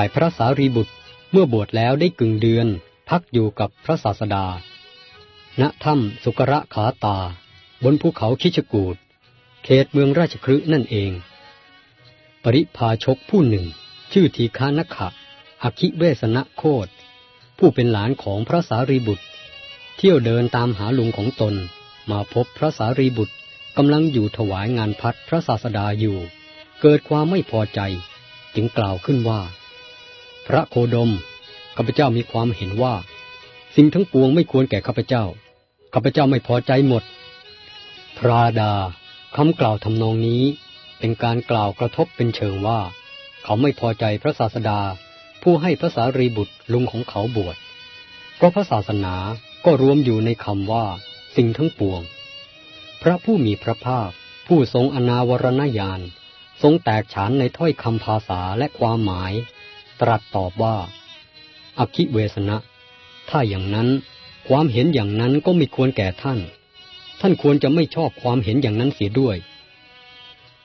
ายพระสารีบุตรเมื่อบวชแล้วได้กึ่งเดือน พักอยู่กับพระศาสดา ณ ถ้ำสุกระขาตา บนภูเขาคิชกูดเขตเมืองราชคฤห์นั่นเอง ปริพาชกผู้หนึ่ง ชื่อทีฆานขะอคิเวสนะโคดผู้เป็นหลานของพระสารีบุตร เที่ยวเดินตามหาลุงของตน มาพบพระสารีบุตรกำลังอยู่ถวายงานพัดพระศาสดาอยู่ เกิดความไม่พอใจ จึงกล่าวขึ้นว่า พระโคดมข้าพเจ้ามีความเห็นว่า สิ่งทั้งปวงไม่ควรแก่ข้าพเจ้าข้าพเจ้าไม่พอใจหมด พระดาคำกล่าวทำนองนี้ เป็นการกล่าวกระทบเป็นเชิงว่า เขาไม่พอใจพระศาสดา ผู้ให้พระสารีบุตรลุงของเขาบวชเพราะพระศาสนาก็รวมอยู่ในคำว่า สิ่งทั้งปวง พระผู้มีพระภาค ผู้ทรงอนาวรณญาณทรงแตกฉานในถ้อยคำภาษาและความหมาย ตรัสตอบว่า อคิเวสนะ ถ้าอย่างนั้นความเห็นอย่างนั้นก็ไม่ควรแก่ท่าน ท่านควรจะไม่ชอบความเห็นอย่างนั้นเสียด้วย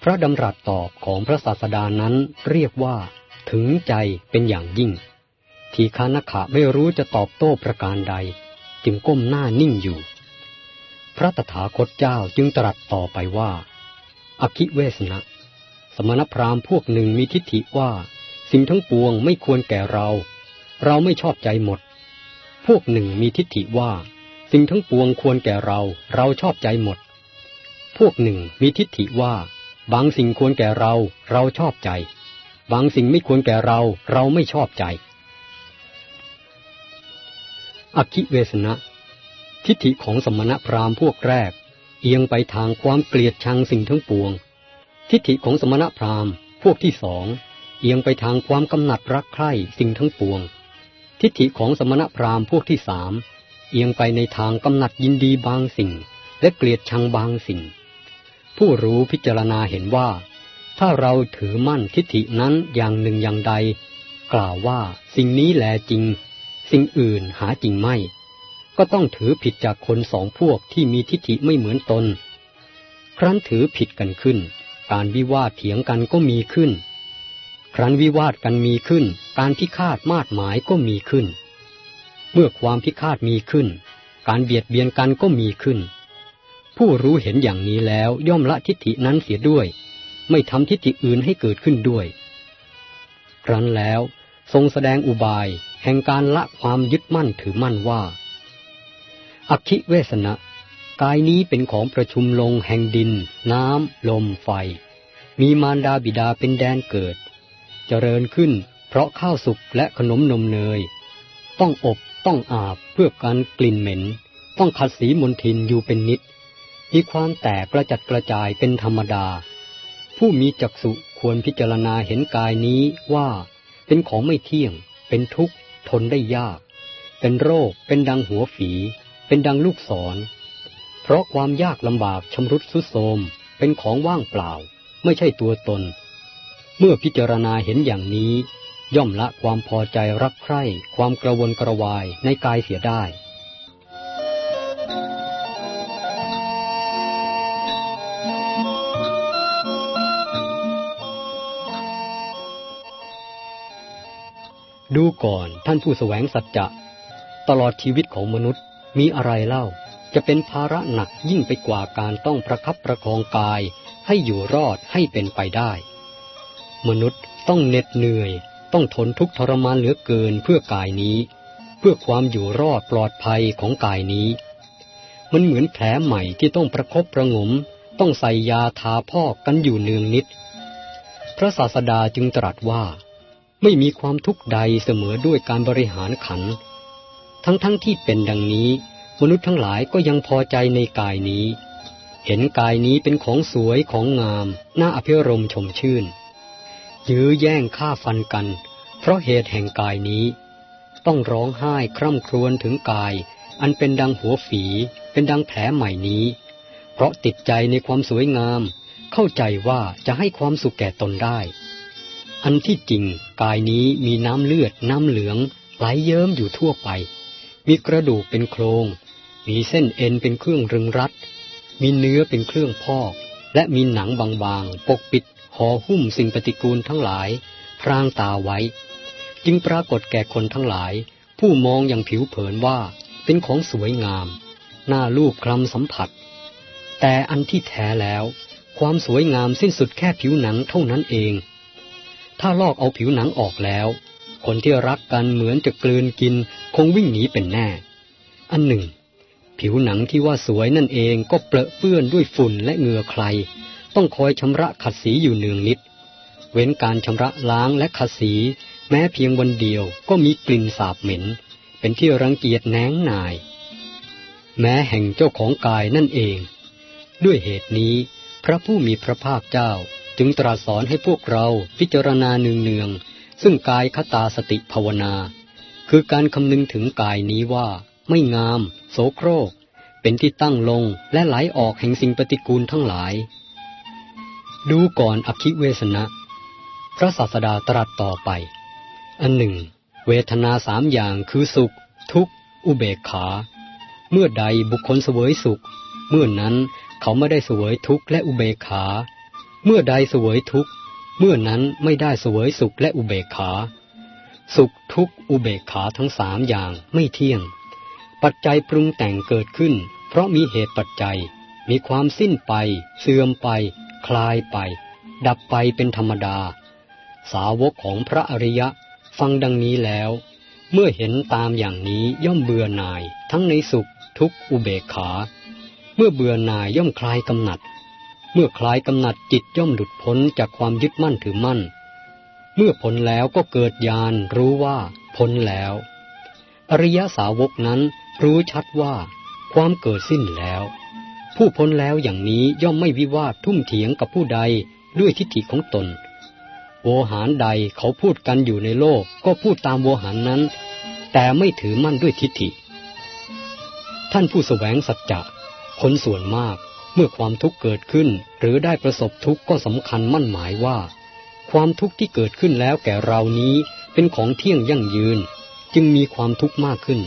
พระดำรัสตอบของพระศาสดานั้นเรียกว่า ถึงใจเป็นอย่างยิ่ง ทีฆานขะไม่รู้จะตอบโต้ประการใด จึงก้มหน้านิ่งอยู่ พระตถาคตเจ้าจึงตรัสต่อไปว่า อคิเวสนะ สมณพราหมณ์พวกหนึ่งมีทิฏฐิว่า สิ่งทั้งปวงไม่ควรแก่เรา เราไม่ชอบใจหมด พวกหนึ่งมีทิฏฐิว่า สิ่งทั้งปวงควรแก่เรา เราชอบใจหมด พวกหนึ่งมีทิฏฐิว่า บางสิ่งควรแก่เรา เราชอบใจ บางสิ่งไม่ควรแก่เรา เราไม่ชอบใจ อคิเวสนะ ทิฏฐิของสมณพราหมณ์พวกแรก เอียงไปทางความเกลียดชังสิ่งทั้งปวง ทิฏฐิของสมณพราหมณ์พวกที่สอง เอียงไปทางความกำหนัดรักใคร่สิ่งทั้งปวง ทิฏฐิของสมณพราหมณ์พวกที่สามเอียงไปในทางกำหนัดยินดีบางสิ่ง และเกลียดชังบางสิ่ง ผู้รู้พิจารณาเห็นว่า ถ้าเราถือมั่นทิฏฐินั้นอย่างหนึ่งอย่างใด กล่าวว่าสิ่งนี้แลจริง สิ่งอื่นหาจริงไม่ ก็ต้องถือผิดจากคนสองพวกที่มีทิฏฐิไม่เหมือนตน ครั้นถือผิดกันขึ้น การวิวาทเถียงกันก็มีขึ้น ครั้นวิวาทกันมีขึ้น การพิฆาตมาดหมายก็มีขึ้น เมื่อความพิฆาตมีขึ้น การเบียดเบียนกันก็มีขึ้น ผู้รู้เห็นอย่างนี้แล้วย่อมละทิฏฐินั้นเสียด้วย ไม่ทำทิฏฐิอื่นให้เกิดขึ้นด้วย ครั้นแล้วทรงแสดงอุบายแห่งการละความยึดมั่นถือมั่นว่า อคิเวสนะกายนี้เป็นของประชุมลงแห่งดิน น้ำ ลมไฟ มีมารดาบิดาเป็นแดนเกิด เจริญขึ้น เพราะข้าวสุกและขนมนมเนย ต้องอบต้องอาบเพื่อการกลิ่นเหม็น ต้องขัดสีมนทินอยู่เป็นนิด มีความแตกกระจัดกระจายเป็นธรรมดา ผู้มีจักษุควรพิจารณาเห็นกายนี้ว่าเป็นของไม่เที่ยง เป็นทุกข์ ทนได้ยาก เป็นโรค เป็นดังหัวฝี เป็นดังลูกศร เพราะความยากลำบากชำรุดสุดโทมเป็นของว่างเปล่า ไม่ใช่ตัวตน เมื่อพิจารณาเห็นอย่างนี้ ย่อมละความพอใจรักใคร่ ความกระวนกระวายในกายเสียได้ดูก่อนท่านผู้แสวงสัจจะ ตลอดชีวิตของมนุษย์มีอะไรเล่า จะเป็นภาระหนักยิ่งไปกว่าการต้องประคับประคองกาย ให้อยู่รอดให้เป็นไปได้ มนุษย์ต้องเหน็ดเหนื่อย ต้องทนทุกข์ทรมานเหลือเกินเพื่อกายนี้ เพื่อความอยู่รอดปลอดภัยของกายนี้ มันเหมือนแผลใหม่ที่ต้องประครบประงม ต้องใส่ยาทาพอกกันอยู่เนืองนิด พระศาสดาจึงตรัสว่า ไม่มีความทุกข์ใดเสมอด้วยการบริหารขัน ทั้งๆทที่เป็นดังนี้ มนุษย์ทั้งหลายก็ยังพอใจในกายนี้เห็นกายนี้เป็นของสวยของงาม น่าอภิรมชมชื่น ยื้อแย่งฆ่าฟันกัน เพราะเหตุแห่งกายนี้ ต้องร้องไห้คร่ำครวญถึงกาย อันเป็นดังหัวฝี เป็นดังแผลใหม่นี้ เพราะติดใจในความสวยงาม เข้าใจว่าจะให้ความสุขแก่ตนได้ อันที่จริงกายนี้มีน้ำเลือดน้ำเหลืองไหลเยิ้มอยู่ทั่วไป มีกระดูกเป็นโครง มีเส้นเอ็นเป็นเครื่องรึงรัด มีเนื้อเป็นเครื่องพอก และมีหนังบางๆ ปกปิด ห่อหุ้มสิ่งปฏิกูลทั้งหลาย พรางตาไว้ จึงปรากฏแก่คนทั้งหลาย ผู้มองอย่างผิวเผินว่าเป็นของสวยงาม หน่าลูบคลำสัมผัส แต่อันที่แท้แล้ว ความสวยงามสิ้นสุดแค่ผิวหนังเท่านั้นเอง ถ้าลอกเอาผิวหนังออกแล้ว คนที่รักกันเหมือนจะกลืนกินคงวิ่งหนีเป็นแน่ อันหนึ่ง ผิวหนังที่ว่าสวยนั่นเองก็เปรอะเปื้อนด้วยฝุ่นและเหงื่อใคร ต้องคอยชำระขัดสีอยู่เนืองนิด เว้นการชำระล้างและขัดสี แม้เพียงวันเดียวก็มีกลิ่นสาบเหม็น เป็นที่รังเกียจแนงนาย แม้แห่งเจ้าของกายนั่นเอง ด้วยเหตุนี้ พระผู้มีพระภาคเจ้าจึงตรัสสอนให้พวกเราพิจารณาเนืองๆซึ่งกายคตาสติภาวนา คือการคำนึงถึงกายนี้ว่า ไม่งาม โสโครก เป็นที่ตั้งลงและไหลออกแห่งสิ่งปฏิกูลทั้งหลาย ดูก่อนอคิเวสนะ พระศาสดาตรัสต่อไป อันหนึ่ง เวทนาสามอย่างคือสุข ทุกข์ อุเบกขา เมื่อใดบุคคลเสวยสุข เมื่อนั้นเขาไม่ได้เสวยทุกข์และอุเบกขา เมื่อใดเสวยทุกข์ เมื่อนั้นไม่ได้เสวยสุขและอุเบกขา สุขทุกข์อุเบกขาทั้งสามอย่างไม่เที่ยง ปัจจัยปรุงแต่งเกิดขึ้น เพราะมีเหตุปัจจัย มีความสิ้นไป เสื่อมไป คลายไป ดับไปเป็นธรรมดา สาวกของพระอริยะฟังดังนี้แล้ว เมื่อเห็นตามอย่างนี้ย่อมเบื่อหน่ายทั้งในสุขทุกอุเบกขา เมื่อเบื่อหน่ายย่อมคลายกำหนัด เมื่อคลายกำหนัดจิตย่อมหลุดพ้นจากความยึดมั่นถือมั่น เมื่อพ้นแล้วก็เกิดญาณรู้ว่าพ้นแล้ว อริยสาวกนั้นรู้ชัดว่าความเกิดสิ้นแล้ว ผู้พ้นแล้วอย่างนี้ย่อมไม่วิวาททุ่มเถียงกับผู้ใดด้วยทิฏฐิของตน โวหารใดเขาพูดกันอยู่ในโลกก็พูดตามโวหารนั้น แต่ไม่ถือมั่นด้วยทิฏฐิ ท่านผู้สแสวงสัจจะคนส่วนมากเมื่อความทุกข์เกิดขึ้น หรือได้ประสบทุกข์ก็สำคัญมั่นหมายว่า ความทุกข์ที่เกิดขึ้นแล้วแก่เรานี้เป็นของเที่ยงยั่งยืน จึงมีความทุกข์มากขึ้น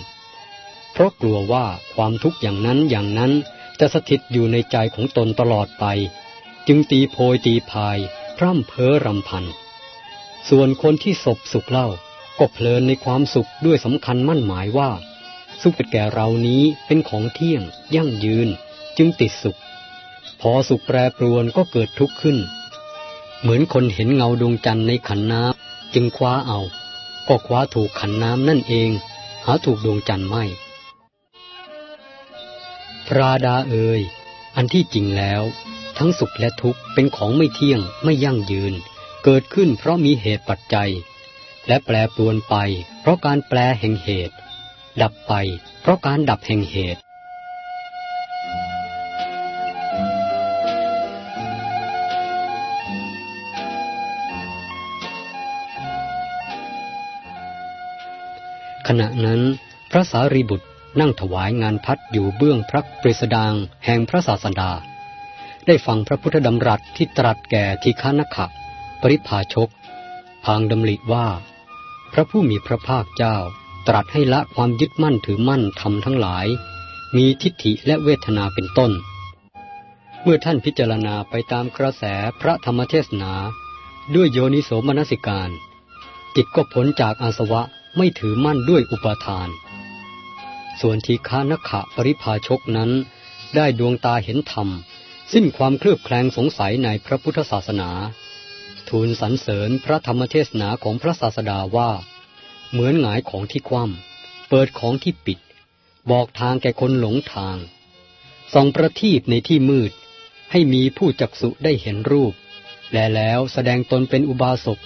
เพราะกลัวว่าความทุกข์อย่างนั้นอย่างนั้น จะสถิตอยู่ในใจของตนตลอดไป จึงตีโพยตีพายพร่ำเพ้อรำพัน ส่วนคนที่ศพสุขเล่าก็เพลินในความสุขด้วยสำคัญมั่นหมายว่า สุขแก่เรานี้เป็นของเที่ยง ยั่งยืน จึงติดสุข พอสุขแปรปรวนก็เกิดทุกข์ขึ้น เหมือนคนเห็นเงาดวงจันทร์ในขันน้ำจึงคว้าเอา ก็คว้าถูกขันน้ำนั่นเอง หาถูกดวงจันทร์ไม่ ระดาเอ่ยอันที่จริงแล้ว ทั้งสุขและทุกข์เป็นของไม่เที่ยงไม่ยั่งยืน เกิดขึ้นเพราะมีเหตุปัจจัย และแปรปรวนไป เพราะการแปลแห่งเหตุ ดับไป เพราะการดับแห่งเหตุขณะนั้นพระสารีบุตร นั่งถวายงานพัดอยู่เบื้องพระปริสดางแห่งพระศาสดา ได้ฟังพระพุทธดำรัสที่ตรัสแก่ทิฆานักขะปริพาชก พางดำริว่า พระผู้มีพระภาคเจ้าตรัสให้ละความยึดมั่นถือมั่นทำทั้งหลาย มีทิฏฐิและเวทนาเป็นต้น เมื่อท่านพิจารณาไปตามกระแสพระธรรมเทศนา ด้วยโยนิโสมนสิการ จิตก็พ้นจากอาสวะไม่ถือมั่นด้วยอุปาทาน ส่วนทีฆานขะปริภาชกนั้น ได้ดวงตาเห็นธรรม สิ้นความเคลือบแคลงสงสัยในพระพุทธศาสนา ทูลสรรเสริญพระธรรมเทศนาของพระศาสดาว่า เหมือนหงายของที่คว่ำเปิดของที่ปิด บอกทางแก่คนหลงทางส่องประทีปในที่มืด ให้มีผู้จักสุได้เห็นรูป และแล้วแสดงตนเป็นอุบาสก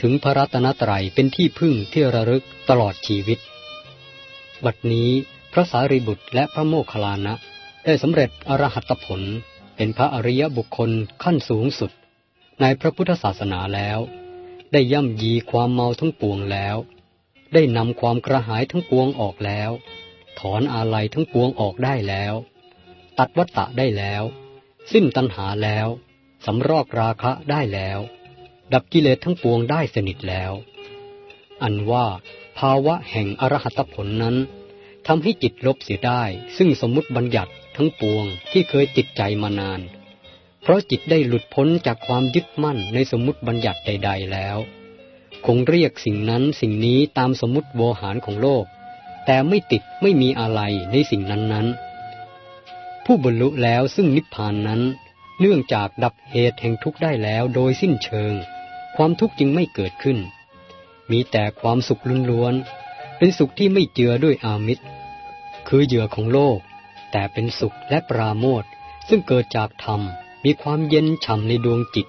ถึงพระรัตนตรัยเป็นที่พึ่งที่ระลึกตลอดชีวิต บัดนี้ ระสารีบุตรและพระโมคคัลลานะได้สำเร็จอรหัตผลเป็นพระอริยบุคคลขั้นสูงสุด ในพระพุทธศาสนาแล้ว ได้ย่ำยีความเมาทั้งปวงแล้ว ได้นำความกระหายทั้งปวงออกแล้ว ถอนอาลัยทั้งปวงออกได้แล้ว ตัดวัตตะได้แล้ว สิ้นตัณหาแล้วสำรอกราคะได้แล้ว ดับกิเลสทั้งปวงได้สนิทแล้ว อันว่าภาวะแห่งอรหัตผลนั้น ทำให้จิตลบเสียได้ ซึ่งสมมุติบัญญัติทั้งปวงที่เคยติดใจมานาน เพราะจิตได้หลุดพ้นจากความยึดมั่นในสมมุติบัญญัติใด ๆแล้ว คงเรียกสิ่งนั้นสิ่งนี้ตามสมมติโวหารของโลก แต่ไม่ติดไม่มีอะไรในสิ่งนั้นๆ ผู้บรรลุแล้วซึ่งนิพพานนั้น เนื่องจากดับเหตุแห่งทุกข์ได้แล้วโดยสิ้นเชิง ความทุกข์จึงไม่เกิดขึ้น มีแต่ความสุขล้วนๆเป็นสุขที่ไม่เจือด้วยอามิตร คือเหยื่อของโลก แต่เป็นสุขและปราโมทซึ่งเกิดจากธรรมมีความเย็นฉ่ำในดวงจิต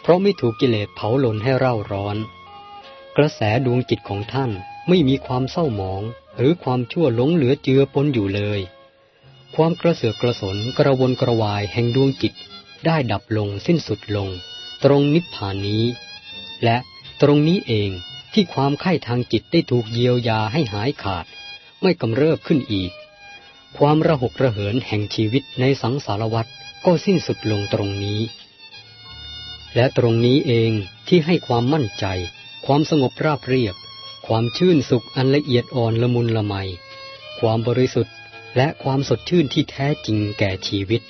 เพราะไม่ถูกกิเลสเผาหลนให้เร่าร้อน กระแสดวงจิตของท่านไม่มีความเศร้าหมอง หรือความชั่วหลงเหลือเจือปนอยู่เลย ความกระเสือกกระสนกระวนกระวายแห่งดวงจิตได้ดับลงสิ้นสุดลง ตรงนิพพานนี้ และตรงนี้เองที่ความไข้ทางจิตได้ถูกเยียวยาให้หายขาด ไม่กำเริบขึ้นอีก ความระหกระเหินแห่งชีวิตในสังสารวัฏก็สิ้นสุดลงตรงนี้ และตรงนี้เองที่ให้ความมั่นใจ ความสงบราบเรียบ ความชื่นสุขอันละเอียดอ่อนละมุนละไม ความบริสุทธิ์และความสดชื่นที่แท้จริงแก่ชีวิต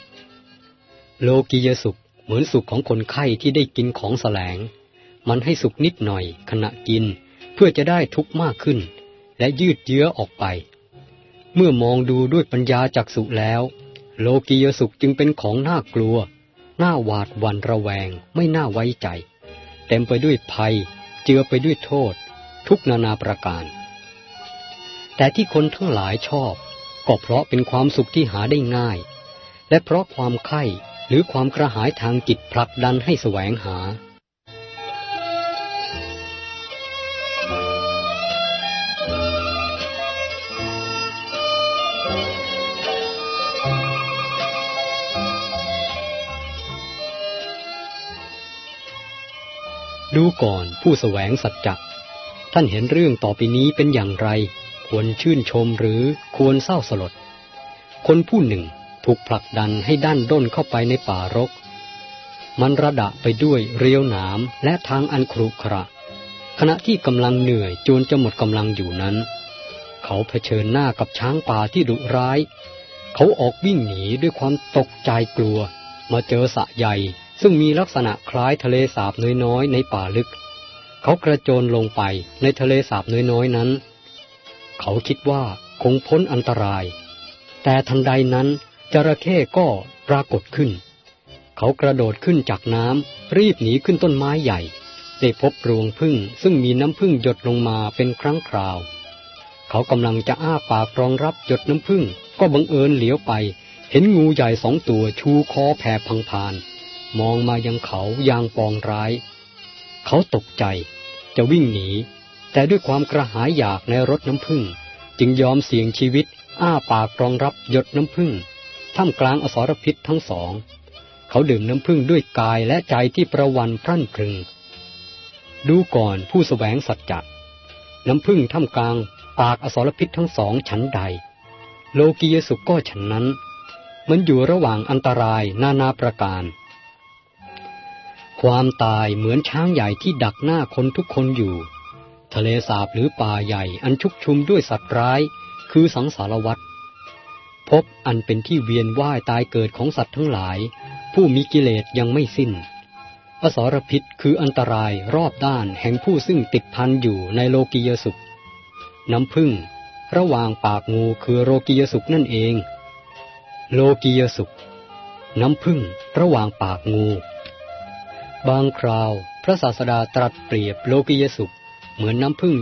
โลกียสุขเหมือนสุขของคนไข้ที่ได้กินของแสลง มันให้สุขนิดหน่อยขณะกินเพื่อจะได้ทุกข์มากขึ้น และยืดเยื้อออกไป เมื่อมองดูด้วยปัญญาจักสุแล้ว โลกียสุขจึงเป็นของน่ากลัว น่าหวาดหวั่นระแวงไม่น่าไว้ใจ เต็มไปด้วยภัย เจือไปด้วยโทษ ทุกนานาประการ แต่ที่คนทั้งหลายชอบ ก็เพราะเป็นความสุขที่หาได้ง่าย และเพราะความไข้หรือความกระหายทางจิตผลักดันให้แสวงหา ดูก่อนผู้สแสวงสัจจะท่านเห็นเรื่องต่อไปนี้เป็นอย่างไร ควรชื่นชมหรือควรเศร้าสลด คนผู้หนึ่งถูกผลักดันให้ด้านด้นเข้าไปในป่ารก มันระดะไปด้วยเรียวหนามและทางอันครุขระ ขณะที่กำลังเหนื่อยจนจะหมดกำลังอยู่นั้น เขาเผชิญหน้ากับช้างป่าที่ดุร้าย เขาออกวิ่งหนีด้วยความตกใจกลัว มาเจอสะใหญ่ ซึ่งมีลักษณะคล้ายทะเลสาบน้อยๆในป่าลึก เขากระโจนลงไปในทะเลสาบน้อยๆนั้น เขาคิดว่าคงพ้นอันตราย แต่ทันใดนั้นจระเข้ก็ปรากฏขึ้น เขากระโดดขึ้นจากน้ำรีบหนีขึ้นต้นไม้ใหญ่ ได้พบรวงพึ่งซึ่งมีน้ำพึ่งหยดลงมาเป็นครั้งคราว เขากำลังจะอ้าปากรองรับหยดน้ำพึ่งก็บังเอิญเหลียวไป เห็นงูใหญ่สองตัวชูคอแผ่พังพาน มองมายังเขาอย่างปองร้าย เขาตกใจจะวิ่งหนี แต่ด้วยความกระหายอยากในรถน้ำผึ้งจึงยอมเสี่ยงชีวิต อ้าปากรองรับหยดน้ำผึ้งท่ามกลางอสรพิษทั้งสอง เขาดื่มน้ำผึ้งด้วยกายและใจที่ประวันพรั่นพรึง ดูก่อนผู้สแสวงสัจจะน้ำผึ้งท่ามกลางปากอสรพิษทั้งสองฉันใด โลกียสุก็ฉันนั้น มันอยู่ระหว่างอันตรายนานาประการ ความตายเหมือนช้างใหญ่ที่ดักหน้าคนทุกคนอยู่ ทะเลสาบหรือป่าใหญ่อันชุกชุมด้วยสัตว์ร้าย คือสังสารวัฏพบอันเป็นที่เวียนว่ายตายเกิดของสัตว์ทั้งหลาย ผู้มีกิเลสยังไม่สิ้น อสรพิษคืออันตรายรอบด้านแห่งผู้ซึ่งติดพันอยู่ในโลกียสุข น้ำพึ่ง ระหว่างปากงูคือโลกียสุขนั่นเอง โลกียสุข น้ำพึ่ง ระหว่างปากงู บางคราวพระศาสดาตรัสเปรียบโลกิยสุข เหมือนน้ำพึ่ง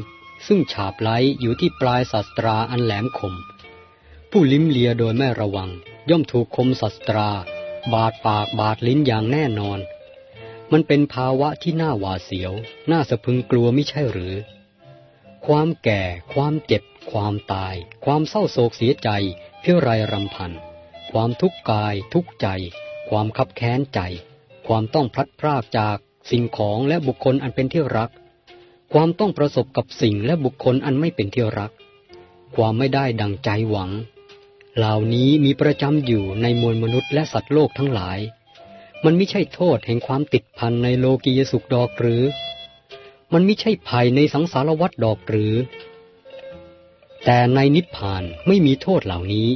ซึ่งฉาบไหลอยู่ที่ปลายศาสตราอันแหลมคม ผู้ลิ้มเลียโดยไม่ระวัง ย่อมถูกคมศาสตรา บาดปากบาดลิ้นอย่างแน่นอน มันเป็นภาวะที่น่าหวาดเสียว น่าสะพึงกลัวไม่ใช่หรือ ความแก่ ความเจ็บ ความตาย ความเศร้าโศกเสียใจเพื่อไรรำพัน ความทุกข์กายทุกข์ใจ ความคับแค้นใจ ความต้องพลัดพรากจากสิ่งของและบุคคลอันเป็นที่รัก ความต้องประสบกับสิ่งและบุคคลอันไม่เป็นที่รัก ความไม่ได้ดังใจหวัง เหล่านี้มีประจำอยู่ในมวลมนุษย์และสัตว์โลกทั้งหลาย มันไม่ใช่โทษแห่งความติดพันในโลกียสุขดอกหรือ มันไม่ใช่ภัยในสังสารวัฏดอกหรือ แต่ในนิพพานไม่มีโทษเหล่านี้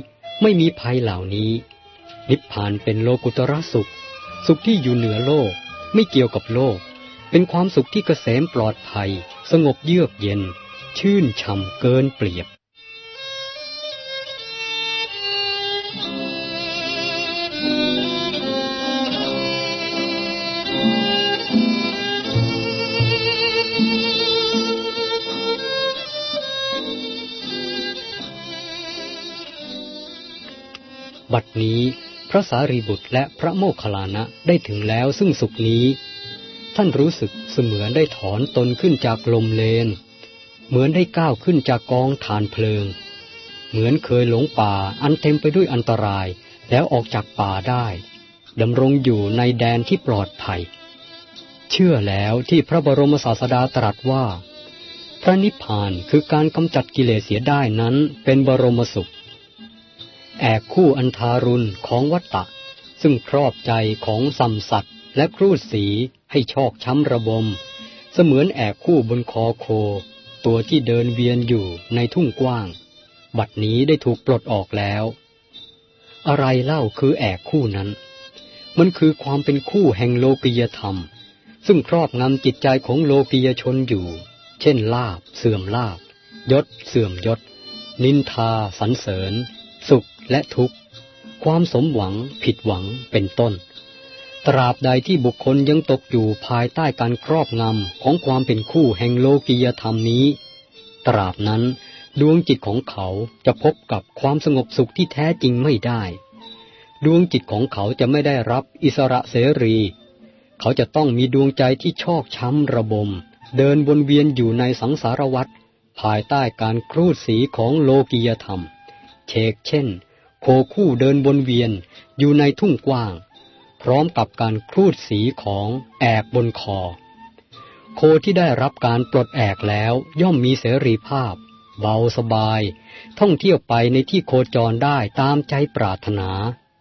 ไม่มีภัยเหล่านี้ นิพพานเป็นโลกุตระสุข สุขที่อยู่เหนือโลก ไม่เกี่ยวกับโลก เป็นความสุขที่เกษมปลอดภัย สงบเยือกเย็น ชื่นช่ำเกินเปรียบบัดนี้ ระสารีบุตรและพระโมคคัลลานะได้ถึงแล้วซึ่งสุขนี้ ท่านรู้สึกเสมือนได้ถอนตนขึ้นจากลมเลน เหมือนได้ก้าวขึ้นจากกองฐานเพลิง เหมือนเคยหลงป่าอันเต็มไปด้วยอันตรายแล้วออกจากป่าได้ดำรงอยู่ในแดนที่ปลอดภัย เชื่อแล้วที่พระบรมศาสดาตรัสว่า พระนิพพานคือการกำจัดกิเลสเสียได้นั้นเป็นบรมสุข แอกคู่อันทารุณของวัตตะ ซึ่งครอบใจของสัมสัตว์และครูดสีให้ชอกช้ำระบม เสมือนแอกคู่บนคอโค ตัวที่เดินเวียนอยู่ในทุ่งกว้าง บัดนี้ได้ถูกปลดออกแล้ว อะไรเล่าคือแอกคู่นั้น มันคือความเป็นคู่แห่งโลกิยธรรม ซึ่งครอบงำจิตใจของโลกิยชนอยู่ เช่นลาบ เสื่อมลาบ ยศ เสื่อมยศ นินทา สรรเสริญ สุข และทุกข์ ความสมหวังผิดหวังเป็นต้น ตราบใดที่บุคคลยังตกอยู่ภายใต้การครอบงำของความเป็นคู่แห่งโลกิยธรรมนี้ ตราบนั้นดวงจิตของเขาจะพบกับความสงบสุขที่แท้จริงไม่ได้ ดวงจิตของเขาจะไม่ได้รับอิสระเสรี เขาจะต้องมีดวงใจที่ชอกช้ำระบม เดินวนเวียนอยู่ในสังสารวัฏภายใต้การครูดสีของโลกิยธรรม เชกเช่น โคคู่เดินวนเวียนอยู่ในทุ่งกว้าง พร้อมกับการครูดสีของแอกบนคอ โคที่ได้รับการปลดแอกแล้วย่อมมีเสรีภาพ เบาสบาย ท่องเที่ยวไปในที่โคจรได้ตามใจปรารถนา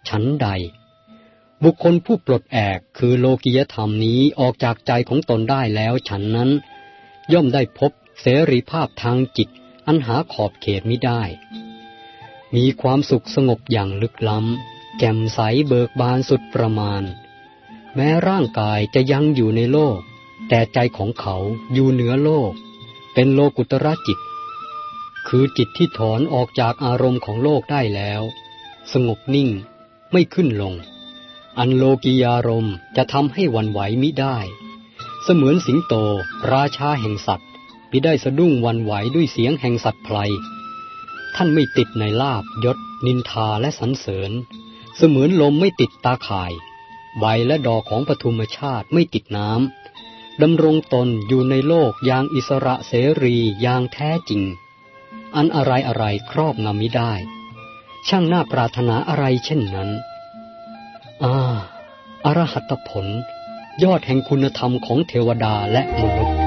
ชั้นใด บุคคลผู้ปลดแอกคือโลกิยธรรมนี้ออกจากใจของตนได้แล้วฉันนั้น ย่อมได้พบเสรีภาพทางจิตอันหาขอบเขตมิได้ มีความสุขสงบอย่างลึกล้ำ แจ่มใสเบิกบานสุดประมาณ แม้ร่างกายจะยังอยู่ในโลก แต่ใจของเขาอยู่เหนือโลก เป็นโลกุตระจิต คือจิตที่ถอนออกจากอารมณ์ของโลกได้แล้ว สงบนิ่งไม่ขึ้นลง อันโลกิยารมณ์จะทำให้วันไหวมิได้ เสมือนสิงโต ราชาแห่งสัตว์มิได้สะดุ้งวันไหวด้วยเสียงแห่งสัตว์ไพล ท่านไม่ติดในลาบยศ นินทาและสรรเสริญ เสมือนลมไม่ติดตาข่าย ใบและดอกของปฐุมชาติไม่ติดน้ำดำรงตนอยู่ในโลกอย่างอิสระเสรีอย่างแท้จริง อันอะไรอะไรครอบงำมิได้ ช่างน่าปรารถนาอะไรเช่นนั้นอ่าอรหัตผล ยอดแห่งคุณธรรมของเทวดาและมนุษย์